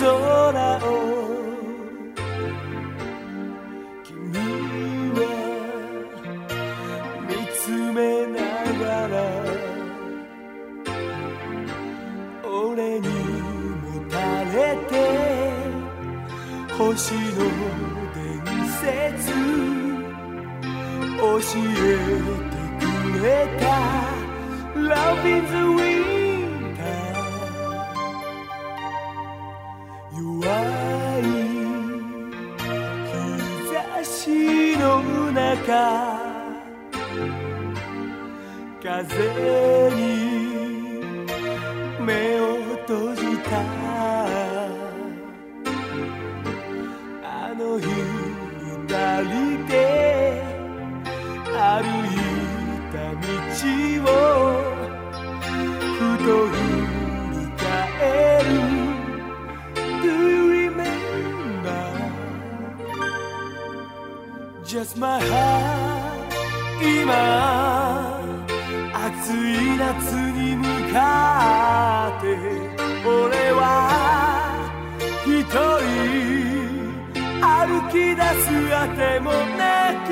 空を君は見つめながら俺にもたれて星の伝説教えてくれた Love in 日差しの中風に目を閉じた。あの日二人で Just my heart. 今暑い夏に向かって俺は一人歩き出すあてもなく。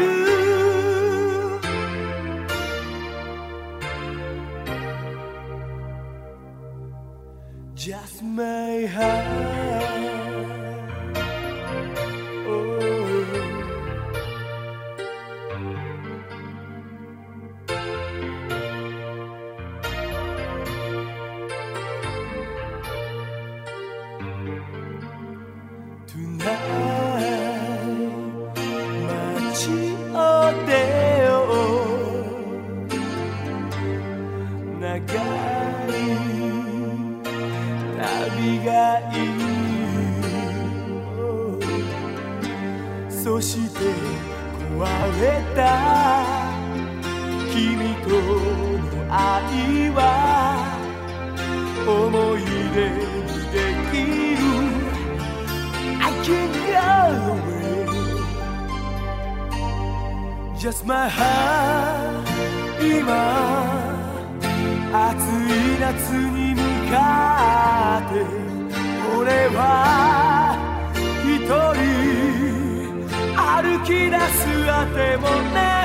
Just my heart. 街を出よう。長い旅がいいそして壊れた君との愛は思い出にできる。Just my heart. 今暑い夏に向かって俺は一人歩き出すあてもない